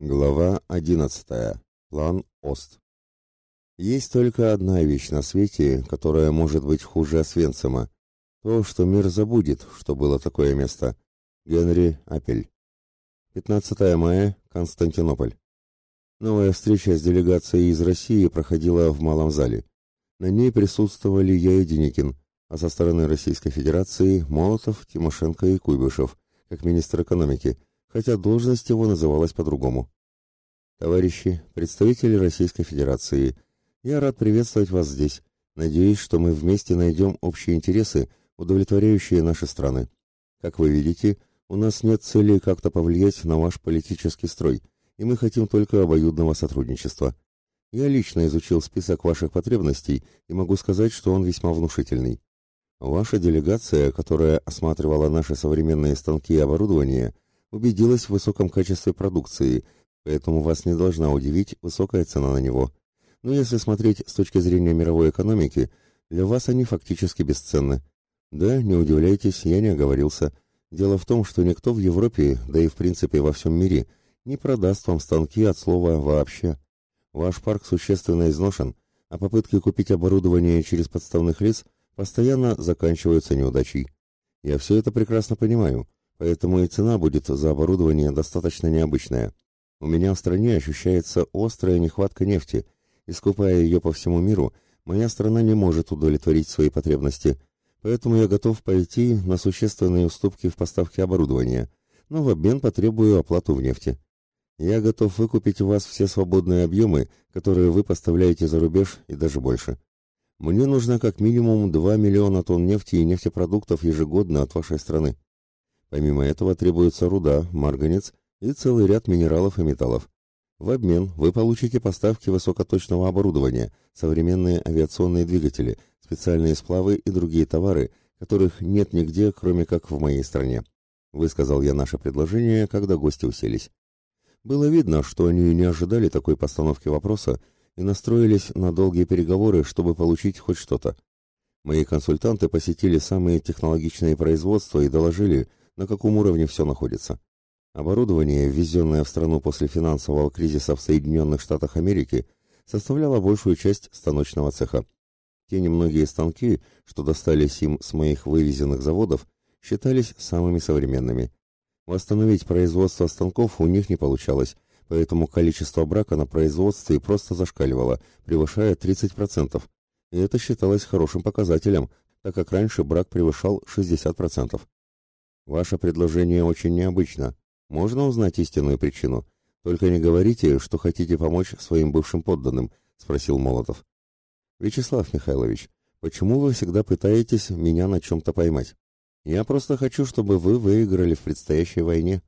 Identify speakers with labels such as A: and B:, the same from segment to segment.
A: Глава 11. План ОСТ. Есть только одна вещь на свете, которая может быть хуже Освенцима. То, что мир забудет, что было такое место. Генри Апель. 15 мая. Константинополь. Новая встреча с делегацией из России проходила в Малом зале. На ней присутствовали я и Деникин, а со стороны Российской Федерации Молотов, Тимошенко и Куйбышев, как министр экономики – хотя должность его называлась по-другому. Товарищи, представители Российской Федерации, я рад приветствовать вас здесь. Надеюсь, что мы вместе найдем общие интересы, удовлетворяющие наши страны. Как вы видите, у нас нет цели как-то повлиять на ваш политический строй, и мы хотим только обоюдного сотрудничества. Я лично изучил список ваших потребностей и могу сказать, что он весьма внушительный. Ваша делегация, которая осматривала наши современные станки и оборудование – убедилась в высоком качестве продукции, поэтому вас не должна удивить высокая цена на него. Но если смотреть с точки зрения мировой экономики, для вас они фактически бесценны. Да, не удивляйтесь, я не оговорился. Дело в том, что никто в Европе, да и в принципе во всем мире, не продаст вам станки от слова «вообще». Ваш парк существенно изношен, а попытки купить оборудование через подставных лиц постоянно заканчиваются неудачей. Я все это прекрасно понимаю, поэтому и цена будет за оборудование достаточно необычная. У меня в стране ощущается острая нехватка нефти, и скупая ее по всему миру, моя страна не может удовлетворить свои потребности, поэтому я готов пойти на существенные уступки в поставке оборудования, но в обмен потребую оплату в нефти. Я готов выкупить у вас все свободные объемы, которые вы поставляете за рубеж и даже больше. Мне нужно как минимум 2 миллиона тонн нефти и нефтепродуктов ежегодно от вашей страны. Помимо этого требуется руда, марганец и целый ряд минералов и металлов. В обмен вы получите поставки высокоточного оборудования, современные авиационные двигатели, специальные сплавы и другие товары, которых нет нигде, кроме как в моей стране. Высказал я наше предложение, когда гости уселись. Было видно, что они не ожидали такой постановки вопроса и настроились на долгие переговоры, чтобы получить хоть что-то. Мои консультанты посетили самые технологичные производства и доложили, на каком уровне все находится. Оборудование, ввезенное в страну после финансового кризиса в Соединенных Штатах Америки, составляло большую часть станочного цеха. Те немногие станки, что достались им с моих вывезенных заводов, считались самыми современными. Восстановить производство станков у них не получалось, поэтому количество брака на производстве просто зашкаливало, превышая 30%. И это считалось хорошим показателем, так как раньше брак превышал 60%. Ваше предложение очень необычно. Можно узнать истинную причину? Только не говорите, что хотите помочь своим бывшим подданным, спросил Молотов. Вячеслав Михайлович, почему вы всегда пытаетесь меня на чем-то поймать? Я просто хочу, чтобы вы выиграли в предстоящей войне.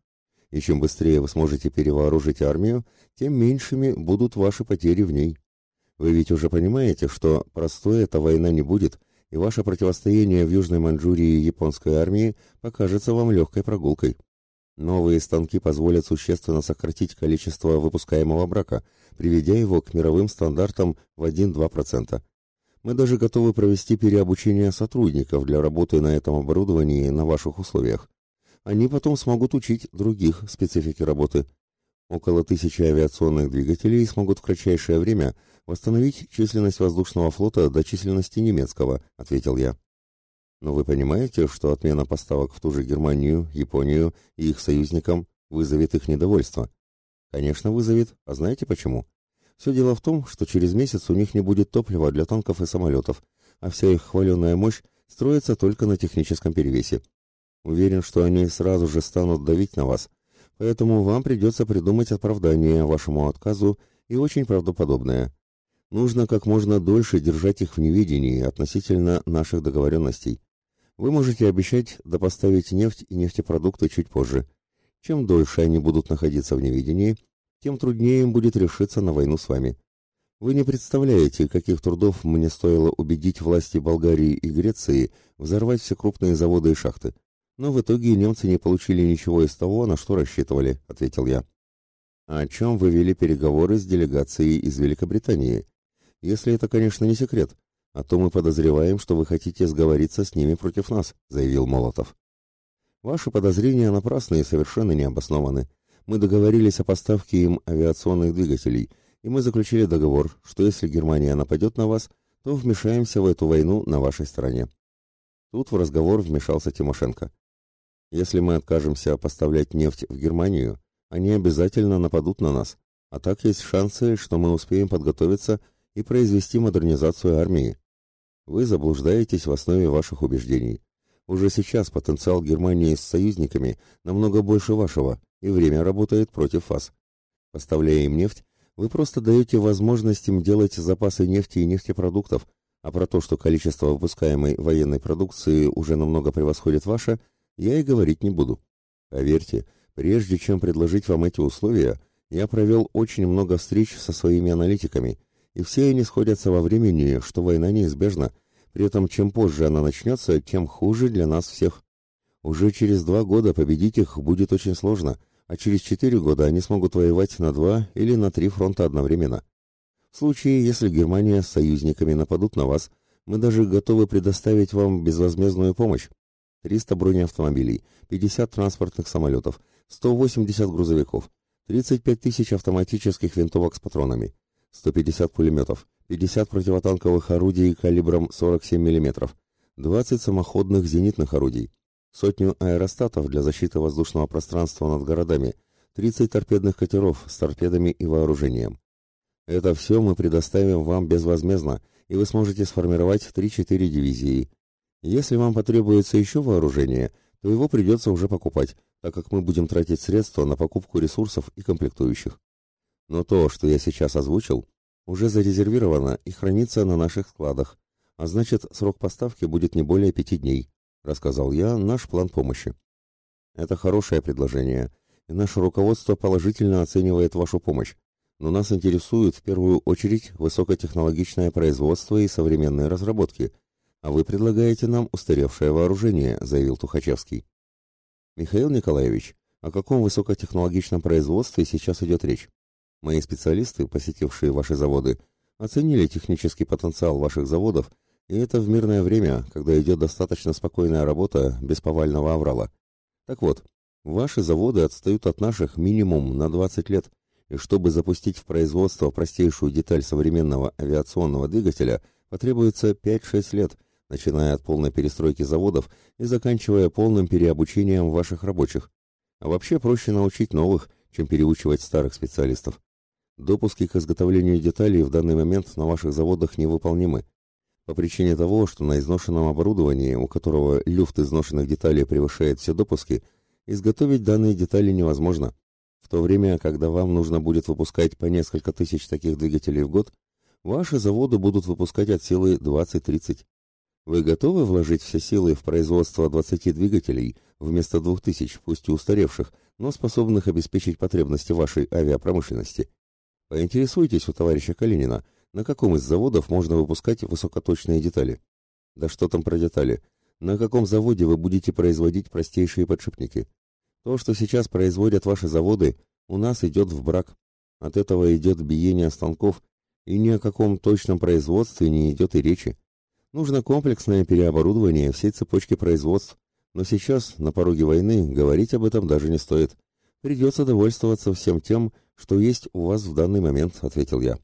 A: И чем быстрее вы сможете перевооружить армию, тем меньшими будут ваши потери в ней. Вы ведь уже понимаете, что простой эта война не будет, и ваше противостояние в Южной Маньчжурии японской армии покажется вам легкой прогулкой. Новые станки позволят существенно сократить количество выпускаемого брака, приведя его к мировым стандартам в 1-2%. Мы даже готовы провести переобучение сотрудников для работы на этом оборудовании на ваших условиях. Они потом смогут учить других специфики работы. Около тысячи авиационных двигателей смогут в кратчайшее время восстановить численность воздушного флота до численности немецкого, ответил я. Но вы понимаете, что отмена поставок в ту же Германию, Японию и их союзникам вызовет их недовольство? Конечно, вызовет. А знаете почему? Все дело в том, что через месяц у них не будет топлива для танков и самолетов, а вся их хваленая мощь строится только на техническом перевесе. Уверен, что они сразу же станут давить на вас, поэтому вам придется придумать оправдание вашему отказу и очень правдоподобное. Нужно как можно дольше держать их в неведении относительно наших договоренностей. Вы можете обещать допоставить нефть и нефтепродукты чуть позже. Чем дольше они будут находиться в неведении, тем труднее им будет решиться на войну с вами. Вы не представляете, каких трудов мне стоило убедить власти Болгарии и Греции взорвать все крупные заводы и шахты. Но в итоге немцы не получили ничего из того, на что рассчитывали, ответил я. А о чем вы вели переговоры с делегацией из Великобритании? Если это, конечно, не секрет, а то мы подозреваем, что вы хотите сговориться с ними против нас, заявил Молотов. Ваши подозрения напрасны и совершенно необоснованы. Мы договорились о поставке им авиационных двигателей, и мы заключили договор, что если Германия нападет на вас, то вмешаемся в эту войну на вашей стороне. Тут в разговор вмешался Тимошенко. Если мы откажемся поставлять нефть в Германию, они обязательно нападут на нас, а так есть шансы, что мы успеем подготовиться и произвести модернизацию армии. Вы заблуждаетесь в основе ваших убеждений. Уже сейчас потенциал Германии с союзниками намного больше вашего, и время работает против вас. Поставляя им нефть, вы просто даете возможность им делать запасы нефти и нефтепродуктов, а про то, что количество выпускаемой военной продукции уже намного превосходит ваше, я и говорить не буду. Поверьте, прежде чем предложить вам эти условия, я провел очень много встреч со своими аналитиками, и все они сходятся во времени, что война неизбежна, при этом чем позже она начнется, тем хуже для нас всех. Уже через два года победить их будет очень сложно, а через четыре года они смогут воевать на два или на три фронта одновременно. В случае, если Германия с союзниками нападут на вас, мы даже готовы предоставить вам безвозмездную помощь. 300 бронеавтомобилей, 50 транспортных самолетов, 180 грузовиков, 35 тысяч автоматических винтовок с патронами, 150 пулеметов, 50 противотанковых орудий калибром 47 мм, 20 самоходных зенитных орудий, сотню аэростатов для защиты воздушного пространства над городами, 30 торпедных катеров с торпедами и вооружением. Это все мы предоставим вам безвозмездно, и вы сможете сформировать 3-4 дивизии. Если вам потребуется еще вооружение, то его придется уже покупать, так как мы будем тратить средства на покупку ресурсов и комплектующих. Но то, что я сейчас озвучил, уже зарезервировано и хранится на наших складах, а значит, срок поставки будет не более пяти дней, рассказал я наш план помощи. Это хорошее предложение, и наше руководство положительно оценивает вашу помощь, но нас интересует в первую очередь высокотехнологичное производство и современные разработки, а вы предлагаете нам устаревшее вооружение, заявил Тухачевский. Михаил Николаевич, о каком высокотехнологичном производстве сейчас идет речь? Мои специалисты, посетившие ваши заводы, оценили технический потенциал ваших заводов, и это в мирное время, когда идет достаточно спокойная работа без повального аврала. Так вот, ваши заводы отстают от наших минимум на 20 лет, и чтобы запустить в производство простейшую деталь современного авиационного двигателя, потребуется 5-6 лет, начиная от полной перестройки заводов и заканчивая полным переобучением ваших рабочих. А вообще проще научить новых, чем переучивать старых специалистов. Допуски к изготовлению деталей в данный момент на ваших заводах невыполнимы. По причине того, что на изношенном оборудовании, у которого люфт изношенных деталей превышает все допуски, изготовить данные детали невозможно. В то время, когда вам нужно будет выпускать по несколько тысяч таких двигателей в год, ваши заводы будут выпускать от силы 20-30. Вы готовы вложить все силы в производство 20 двигателей вместо 2000, пусть и устаревших, но способных обеспечить потребности вашей авиапромышленности? Поинтересуйтесь у товарища Калинина, на каком из заводов можно выпускать высокоточные детали. Да что там про детали? На каком заводе вы будете производить простейшие подшипники? То, что сейчас производят ваши заводы, у нас идет в брак. От этого идет биение станков, и ни о каком точном производстве не идет и речи. Нужно комплексное переоборудование всей цепочки производств, но сейчас, на пороге войны, говорить об этом даже не стоит. Придется довольствоваться всем тем, что есть у вас в данный момент», — ответил я.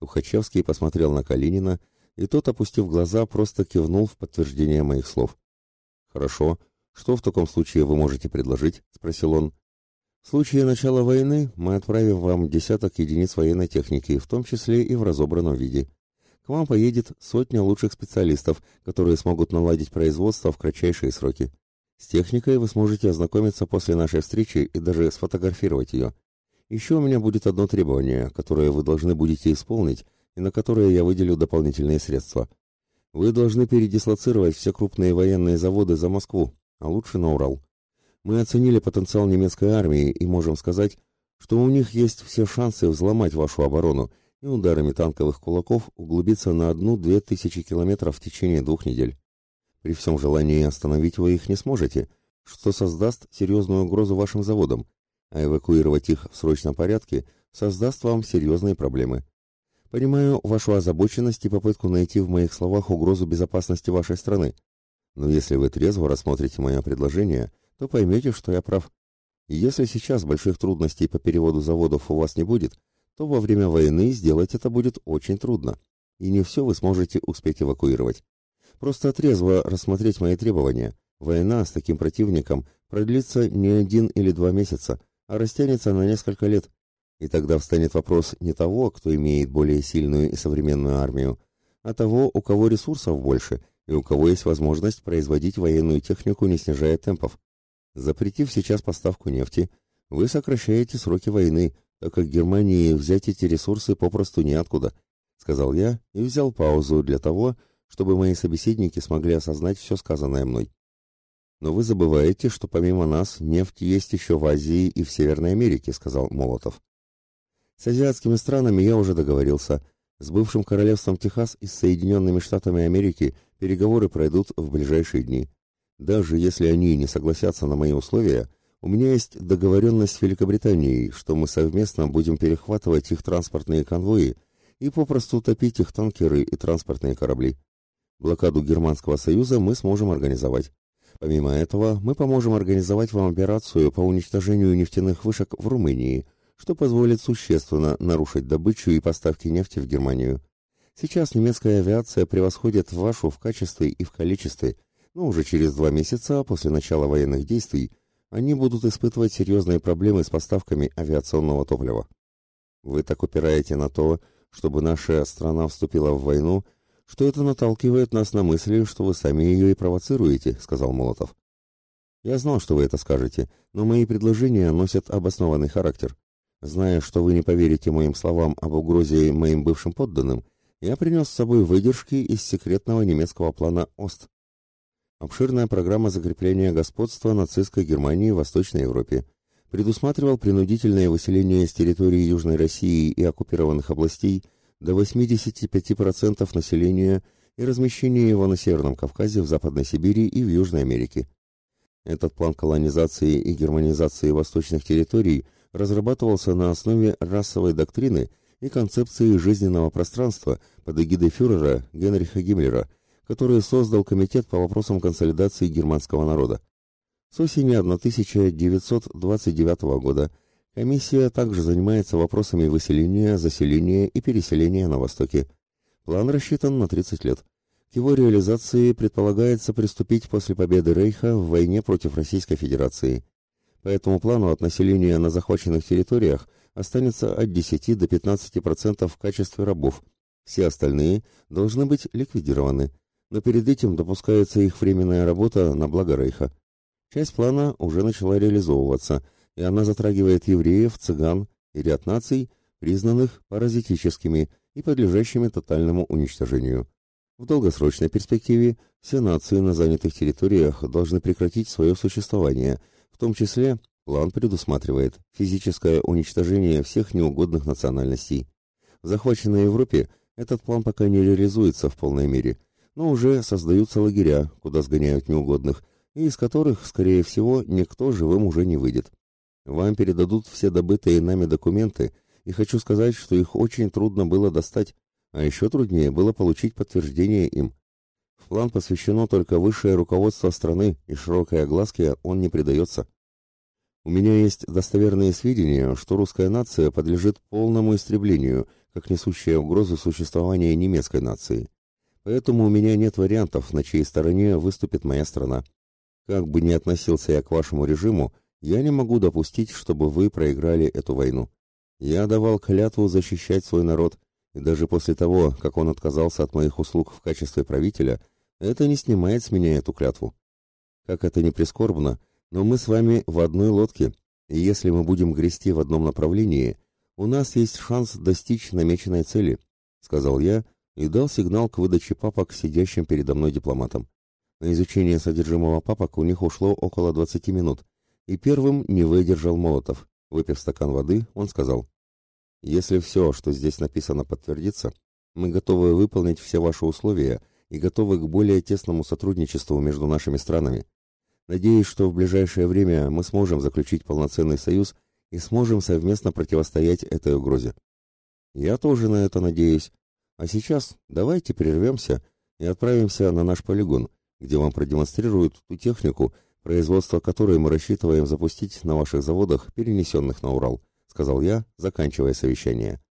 A: Тухачевский посмотрел на Калинина, и тот, опустив глаза, просто кивнул в подтверждение моих слов. «Хорошо. Что в таком случае вы можете предложить?» — спросил он. «В случае начала войны мы отправим вам десяток единиц военной техники, в том числе и в разобранном виде. К вам поедет сотня лучших специалистов, которые смогут наладить производство в кратчайшие сроки. С техникой вы сможете ознакомиться после нашей встречи и даже сфотографировать ее. Еще у меня будет одно требование, которое вы должны будете исполнить и на которое я выделю дополнительные средства. Вы должны передислоцировать все крупные военные заводы за Москву, а лучше на Урал. Мы оценили потенциал немецкой армии и можем сказать, что у них есть все шансы взломать вашу оборону и ударами танковых кулаков углубиться на одну-две тысячи километров в течение двух недель. При всем желании остановить вы их не сможете, что создаст серьезную угрозу вашим заводам, а эвакуировать их в срочном порядке создаст вам серьезные проблемы. Понимаю вашу озабоченность и попытку найти в моих словах угрозу безопасности вашей страны. Но если вы трезво рассмотрите мое предложение, то поймете, что я прав. Если сейчас больших трудностей по переводу заводов у вас не будет, то во время войны сделать это будет очень трудно, и не все вы сможете успеть эвакуировать. Просто трезво рассмотреть мои требования. Война с таким противником продлится не один или два месяца, а растянется на несколько лет. И тогда встанет вопрос не того, кто имеет более сильную и современную армию, а того, у кого ресурсов больше и у кого есть возможность производить военную технику, не снижая темпов. Запретив сейчас поставку нефти, вы сокращаете сроки войны, так как Германии взять эти ресурсы попросту неоткуда, сказал я и взял паузу для того, чтобы мои собеседники смогли осознать все сказанное мной. Но вы забываете, что помимо нас нефть есть еще в Азии и в Северной Америке, сказал Молотов. С азиатскими странами я уже договорился. С бывшим королевством Техас и с Соединенными Штатами Америки переговоры пройдут в ближайшие дни. Даже если они не согласятся на мои условия, у меня есть договоренность с Великобританией, что мы совместно будем перехватывать их транспортные конвои и попросту топить их танкеры и транспортные корабли. Блокаду Германского Союза мы сможем организовать. Помимо этого, мы поможем организовать вам операцию по уничтожению нефтяных вышек в Румынии, что позволит существенно нарушить добычу и поставки нефти в Германию. Сейчас немецкая авиация превосходит вашу в качестве и в количестве, но уже через два месяца после начала военных действий они будут испытывать серьезные проблемы с поставками авиационного топлива. Вы так упираете на то, чтобы наша страна вступила в войну, что это наталкивает нас на мысли, что вы сами ее и провоцируете, сказал Молотов. Я знал, что вы это скажете, но мои предложения носят обоснованный характер. Зная, что вы не поверите моим словам об угрозе моим бывшим подданным, я принес с собой выдержки из секретного немецкого плана ОСТ. Обширная программа закрепления господства нацистской Германии в Восточной Европе предусматривал принудительное выселение с территории Южной России и оккупированных областей до 85% населения и размещение его на Северном Кавказе, в Западной Сибири и в Южной Америке. Этот план колонизации и германизации восточных территорий разрабатывался на основе расовой доктрины и концепции жизненного пространства под эгидой фюрера Генриха Гиммлера, который создал Комитет по вопросам консолидации германского народа. С осени 1929 года комиссия также занимается вопросами выселения, заселения и переселения на Востоке. План рассчитан на 30 лет. К его реализации предполагается приступить после победы Рейха в войне против Российской Федерации. По этому плану от населения на захваченных территориях останется от 10 до 15% в качестве рабов. Все остальные должны быть ликвидированы, но перед этим допускается их временная работа на благо Рейха. Часть плана уже начала реализовываться, и она затрагивает евреев, цыган и ряд наций, признанных паразитическими и подлежащими тотальному уничтожению. В долгосрочной перспективе все нации на занятых территориях должны прекратить свое существование – в том числе план предусматривает физическое уничтожение всех неугодных национальностей. В захваченной Европе этот план пока не реализуется в полной мере, но уже создаются лагеря, куда сгоняют неугодных, и из которых, скорее всего, никто живым уже не выйдет. Вам передадут все добытые нами документы, и хочу сказать, что их очень трудно было достать, а еще труднее было получить подтверждение им. В план посвящено только высшее руководство страны, и широкой огласке он не придается. У меня есть достоверные сведения, что русская нация подлежит полному истреблению, как несущая угрозу существования немецкой нации. Поэтому у меня нет вариантов, на чьей стороне выступит моя страна. Как бы ни относился я к вашему режиму, я не могу допустить, чтобы вы проиграли эту войну. Я давал клятву защищать свой народ, и даже после того, как он отказался от моих услуг в качестве правителя – это не снимает с меня эту клятву. Как это ни прискорбно, но мы с вами в одной лодке, и если мы будем грести в одном направлении, у нас есть шанс достичь намеченной цели, сказал я и дал сигнал к выдаче папок сидящим передо мной дипломатам. На изучение содержимого папок у них ушло около 20 минут, и первым не выдержал Молотов. Выпив стакан воды, он сказал: "Если все, что здесь написано, подтвердится, мы готовы выполнить все ваши условия и готовы к более тесному сотрудничеству между нашими странами. Надеюсь, что в ближайшее время мы сможем заключить полноценный союз и сможем совместно противостоять этой угрозе. Я тоже на это надеюсь. А сейчас давайте прервемся и отправимся на наш полигон, где вам продемонстрируют ту технику, производство которой мы рассчитываем запустить на ваших заводах, перенесенных на Урал, сказал я, заканчивая совещание.